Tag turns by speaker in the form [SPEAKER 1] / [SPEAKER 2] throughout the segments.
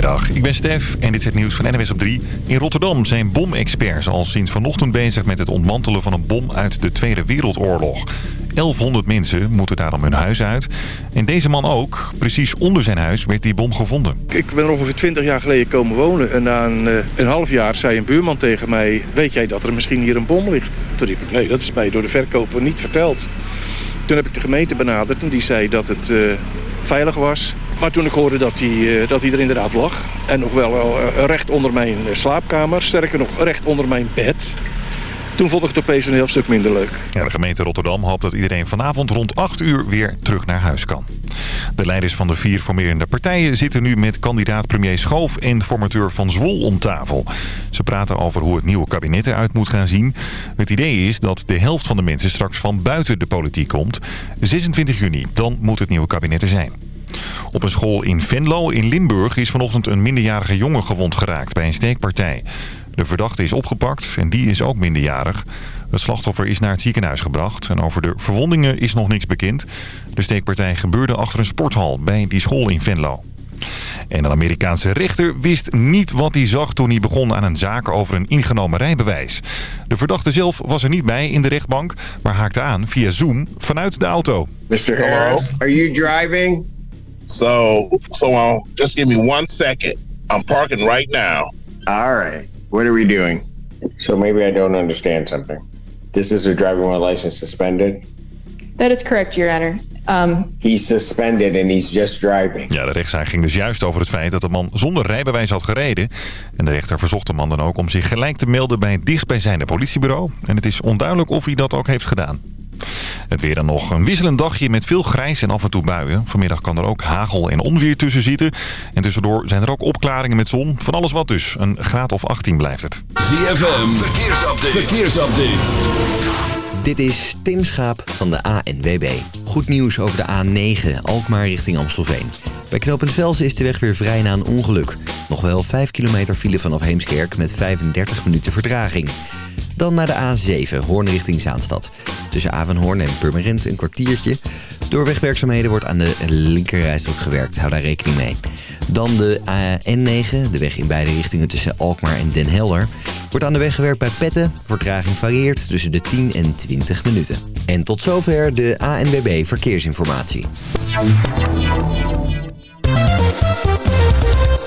[SPEAKER 1] Goedemiddag, ik ben Stef en dit is het nieuws van NWS op 3. In Rotterdam zijn bomexperts al sinds vanochtend bezig met het ontmantelen van een bom uit de Tweede Wereldoorlog. 1100 mensen moeten daarom hun huis uit. En deze man ook. Precies onder zijn huis werd die bom gevonden.
[SPEAKER 2] Ik ben er ongeveer 20 jaar geleden komen wonen. En na een, eh, een half jaar zei een buurman tegen mij... weet jij dat er misschien hier een bom ligt? Toen riep ik, nee, dat is mij door de verkoper niet verteld. Toen heb ik de gemeente benaderd en die zei dat het eh, veilig was. Maar toen ik hoorde dat hij, eh, dat hij er inderdaad lag... en nog wel eh, recht onder mijn slaapkamer... sterker nog, recht onder mijn bed... Toen vond ik het opeens een heel stuk minder leuk.
[SPEAKER 1] Ja, de gemeente Rotterdam hoopt dat iedereen vanavond rond 8 uur weer terug naar huis kan. De leiders van de vier formerende partijen zitten nu met kandidaat premier Schoof en formateur Van Zwol om tafel. Ze praten over hoe het nieuwe kabinet eruit moet gaan zien. Het idee is dat de helft van de mensen straks van buiten de politiek komt. 26 juni, dan moet het nieuwe kabinet er zijn. Op een school in Venlo in Limburg is vanochtend een minderjarige jongen gewond geraakt bij een steekpartij. De verdachte is opgepakt en die is ook minderjarig. Het slachtoffer is naar het ziekenhuis gebracht en over de verwondingen is nog niks bekend. De steekpartij gebeurde achter een sporthal bij die school in Venlo. En een Amerikaanse rechter wist niet wat hij zag toen hij begon aan een zaak over een ingenomen rijbewijs. De verdachte zelf was er niet bij in de rechtbank, maar haakte aan via Zoom vanuit de auto.
[SPEAKER 3] Mr. Harris, are you driving?
[SPEAKER 4] So, so uh, just give me one second. I'm parking right now.
[SPEAKER 3] All right. What are we doing? So maybe I don't understand something. This is a driving while license suspended.
[SPEAKER 5] That is correct, Your Honor. Um,
[SPEAKER 3] He's suspended and he's just driving.
[SPEAKER 1] Ja, de rechtszaak ging dus juist over het feit dat de man zonder rijbewijs had gereden. En de rechter verzocht de man dan ook om zich gelijk te melden bij het dichtstbijzijnde politiebureau. En het is onduidelijk of hij dat ook heeft gedaan. Het weer dan nog een wisselend dagje met veel grijs en af en toe buien. Vanmiddag kan er ook hagel en onweer tussen zitten. En tussendoor zijn er ook opklaringen met zon. Van alles wat dus. Een graad of 18 blijft het.
[SPEAKER 6] ZFM, verkeersupdate. verkeersupdate.
[SPEAKER 7] Dit is Tim Schaap van de ANWB. Goed nieuws over de A9, Alkmaar richting Amstelveen. Bij knooppunt Velsen is de weg weer vrij na een ongeluk. Nog wel 5 kilometer file vanaf Heemskerk met 35 minuten vertraging. Dan naar de A7, Hoorn richting Zaanstad. Tussen Avenhoorn en Purmerend een kwartiertje. Door wegwerkzaamheden wordt aan de linkerrijstrook gewerkt. Hou daar rekening mee. Dan de A9, de weg in beide richtingen tussen Alkmaar en Den Helder. Wordt aan de weg gewerkt bij Petten. Vertraging varieert tussen de 10 en 20 minuten. En tot zover de ANWB Verkeersinformatie.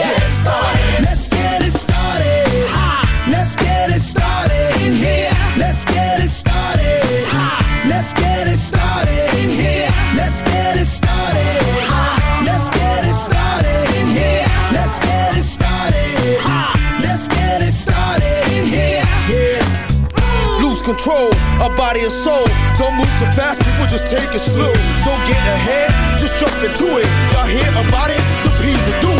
[SPEAKER 8] get started. Let's get it started. Let's get it started. In here. Let's get it started. Let's get it started. In here. Let's get it started. Let's get it started. In here. Let's get it started. Let's get it started.
[SPEAKER 9] In here. Lose control, body and soul. Don't move too fast, people just take it slow. Don't get ahead, just jump into it. Y'all hear about it? The P's are doing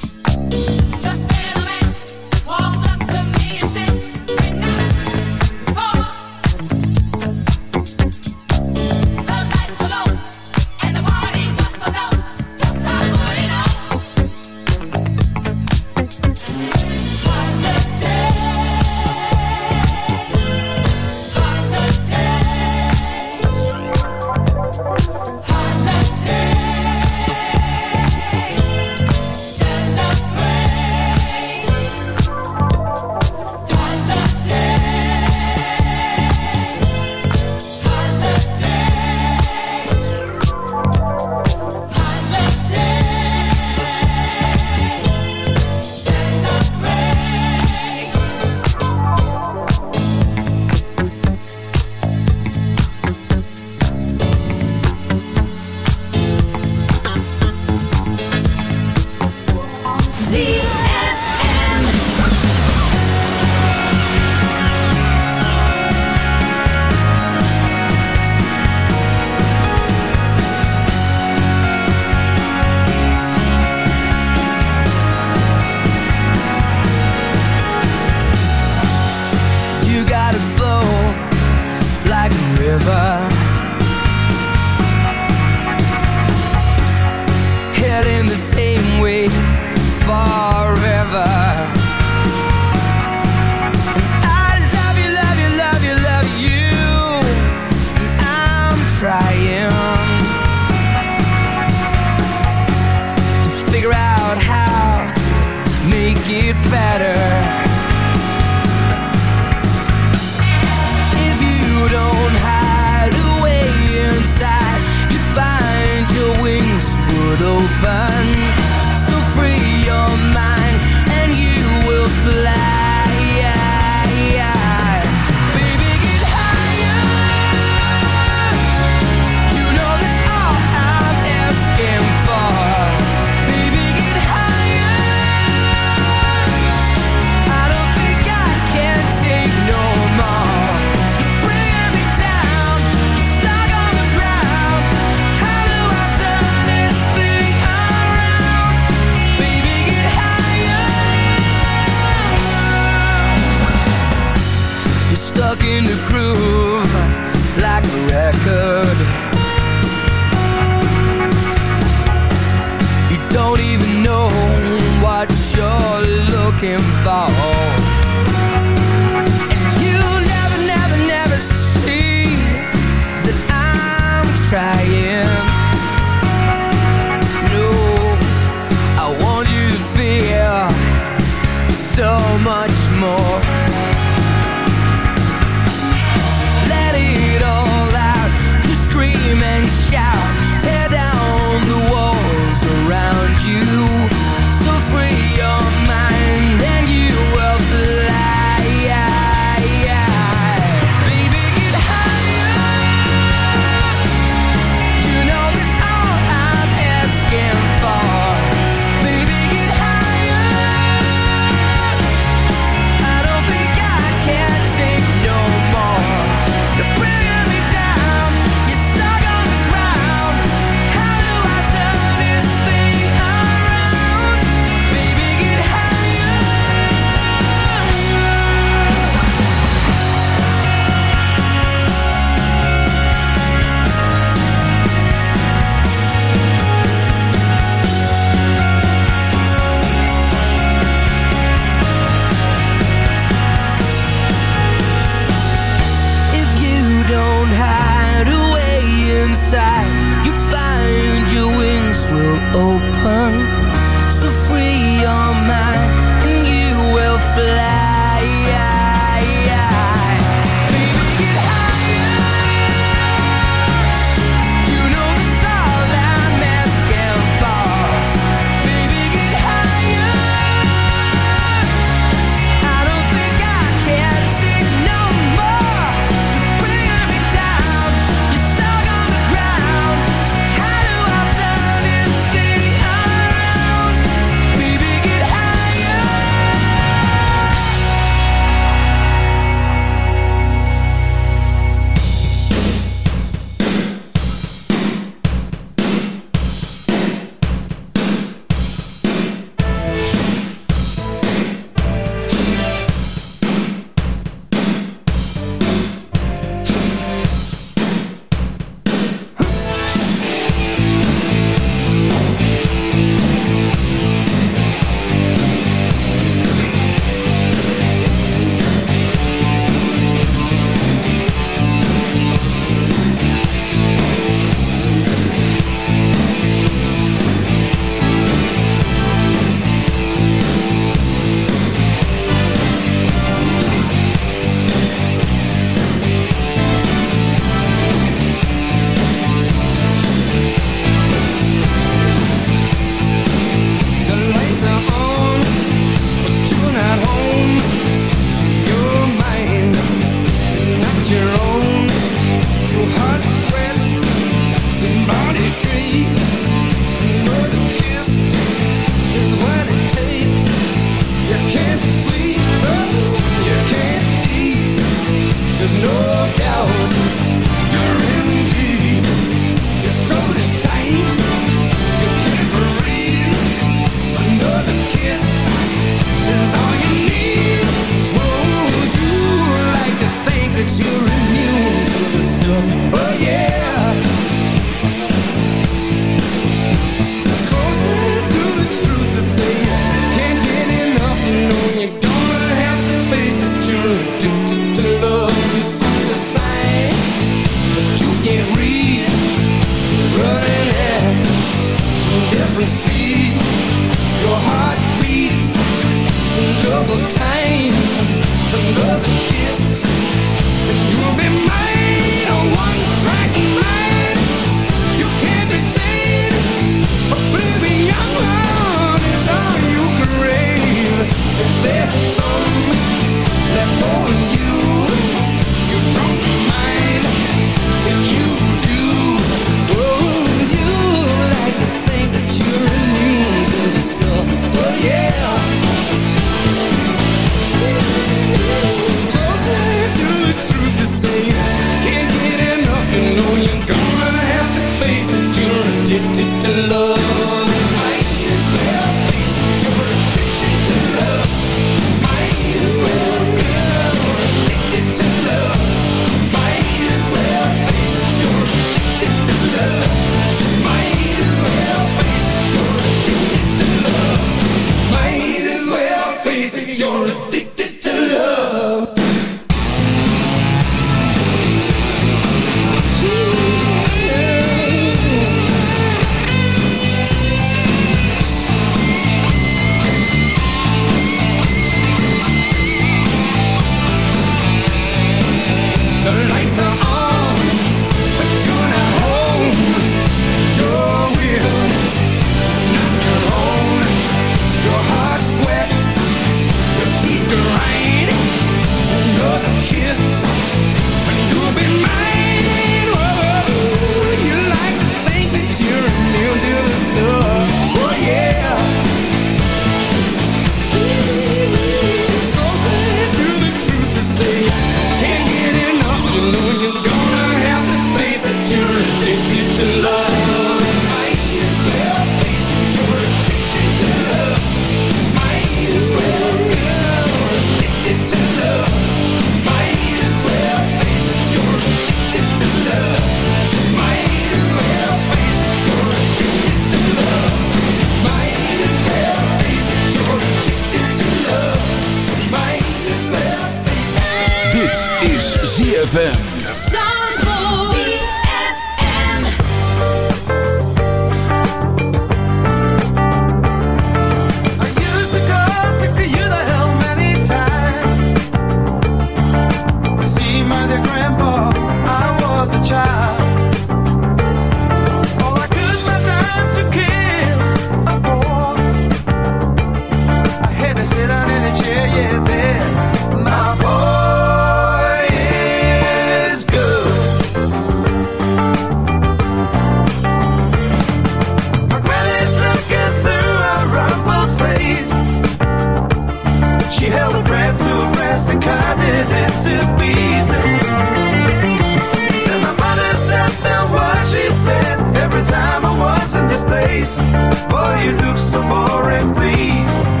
[SPEAKER 10] Boy, you look so boring, please.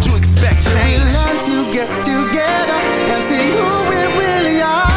[SPEAKER 11] what you expect change.
[SPEAKER 8] We learn to get together and see who we really are.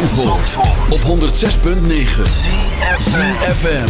[SPEAKER 6] Op 106.9 CFFM